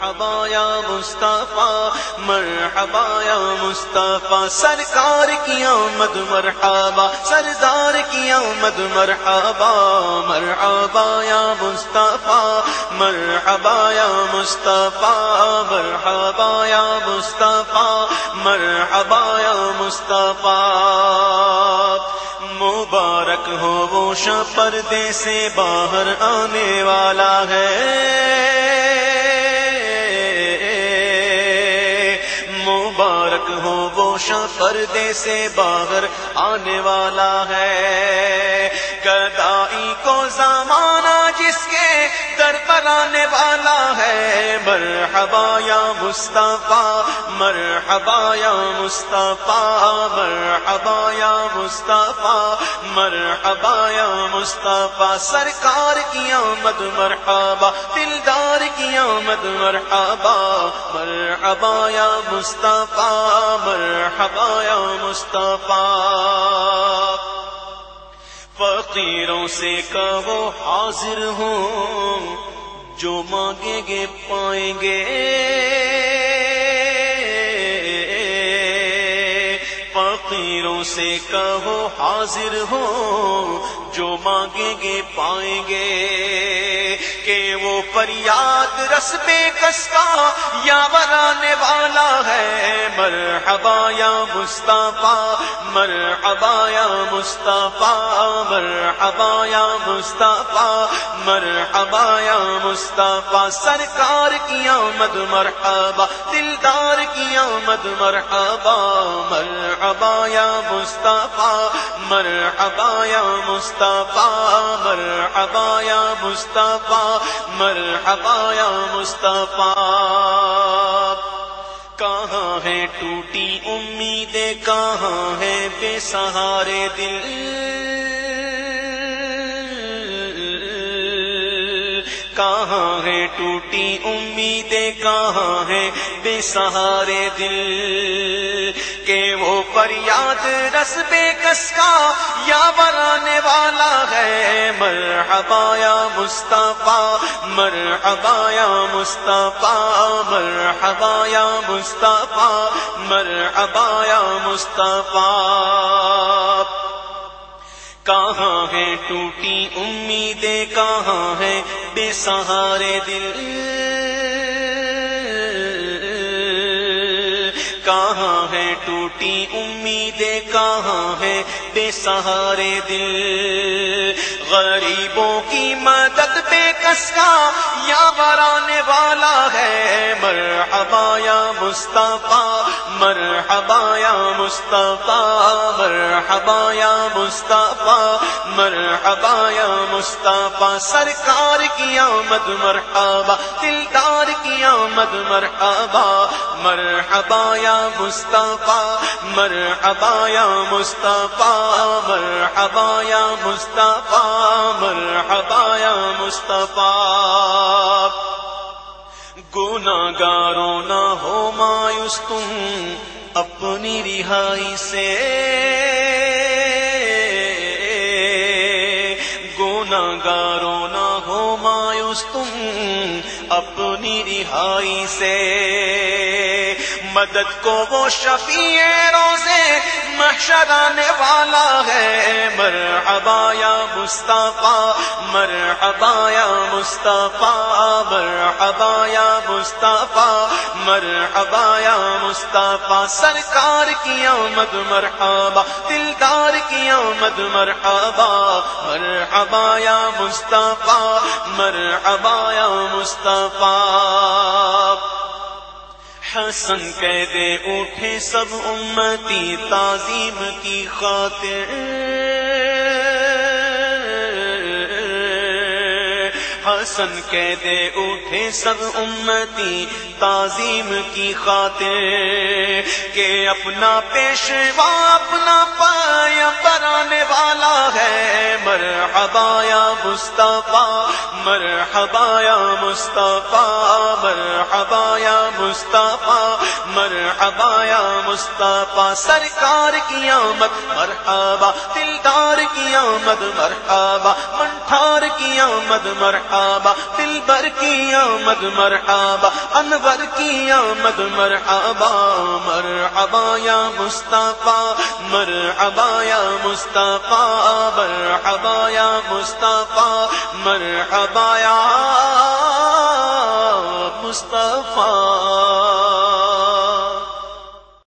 مرحبا یا مصطفیٰ، مرحبا یا مصطفیٰ، سرکار کی آمد مرحبا، سردار کی آمد مرحبا مرحبا یا مصطفیٰ، مرحبا یا مصطفیٰ، مرحبا یا مصطفیٰ، مرحبا یا مصطفیٰ۔ مبارک ہو وہ پردے سے باہر آنے والا ہے۔ پردے سے باہر آنے والا ہے۔ گدائی کو زمانہ جس کے در پر آنے والا ہے۔ مرحبا یا مصطفیٰ، مرحبا یا مصطفیٰ، مرحبا یا مصطفیٰ، مرحبا یا مصطفیٰ۔ سرکار کی آمد مرحبا، دلدار کی آمد مرحبا. مرحبا یا مصطفیٰ. مرحبا یا مصطفیٰ. فقیروں سے کہو حاضر ہوں، جو مانگیں گے پائیں گے. فقیروں سے کہو حاضر ہو جو مانگیں گے پائیں گے. کہ وہ فریاد رس بے کس کا یا برانے والا ہے۔ مرحبا یا مصطفیٰ، مرحبا یا مصطفیٰ، مرحبا یا مصطفیٰ، مرحبا یا مصطفیٰ۔ سرکار کی آمد مرحبا، دلدار کی آمد مرحبا۔ مرحبا یا مصطفیٰ، مرحبا یا مصطفیٰ۔ مرحبا یا مصطفیٰ۔ مرحبا یا مصطفیٰ، کہاں ہے ٹوٹی امیدیں، کہاں ہے بے سہارے دل؟ کہاں ہے ٹوٹی امیدیں، کہاں ہے بے سہارے دل؟ کہ وہ فریاد رس بے کس کا یا برانے والا ہے؟ مرحبا یا مصطفیٰ، مرحبا یا مصطفیٰ، مرحبا یا مصطفیٰ، مرحبا یا مصطفیٰ۔ کہاں ہے ٹوٹی امیدیں؟ کہاں ہے بے سہارے دل؟ کہاں ہے ٹوٹی امیدیں کہاں ہے بے سہارے دل؟ غریبوں کی مدد بے کس کا یا برانے والا ہے؟ مرحبا یا مصطفیٰ، مرحبا یا مصطفیٰ، مرحبا یا مصطفیٰ، مرحبا یا مصطفیٰ، سرکار کی آمد مرحبا، دلدار کی آمد مرحبا مرحبا یا مصطفیٰ، مرحبا یا مصطفیٰ، مرحبا یا مصطفیٰ، مرحبا یا مصطفیٰ۔ گنا گارو نہ ہو مایوس تم اپنی رہائی سے۔ گنا گارو نہ ہو مایوس تم اپنی رہائی سے۔ مدد کو وہ شفیع روزے محشر آنے والا ہے۔ مرحبا یا مصطفیٰ، مرحبا یا مصطفیٰ، مرحبا یا مصطفیٰ، مرحبا یا مصطفیٰ۔ سرکار کی آمد مرحبا، دلدار کی آمد مرحبا۔ مرحبا یا مصطفیٰ، مرحبا یا مصطفیٰ۔ حسن کہہ دے اٹھے سب امتی تعظیم کی خاطر۔ حسن کہہ دے اٹھے سب امتی تعظیم کی خاطر کہ اپنا پیشوا اپنا پایا آنے والا ہے۔ مرحبا یا مصطفیٰ، مرحبا یا مصطفیٰ، مرحبا یا مصطفیٰ، مرحبا یا مصطفیٰ۔ سرکار کی آمد، مرحبا۔ دلدار کی آمد، مرحبا۔ منٹھار کی آمد، مرحبا۔ دل بر کی آمد، مرحبا۔ انور کی آمد، مرحبا۔ مرحبا یا مصطفیٰ، مرحبا یا مصطفیٰ مرحبا یا مصطفیٰ مرحبا یا مصطفیٰ۔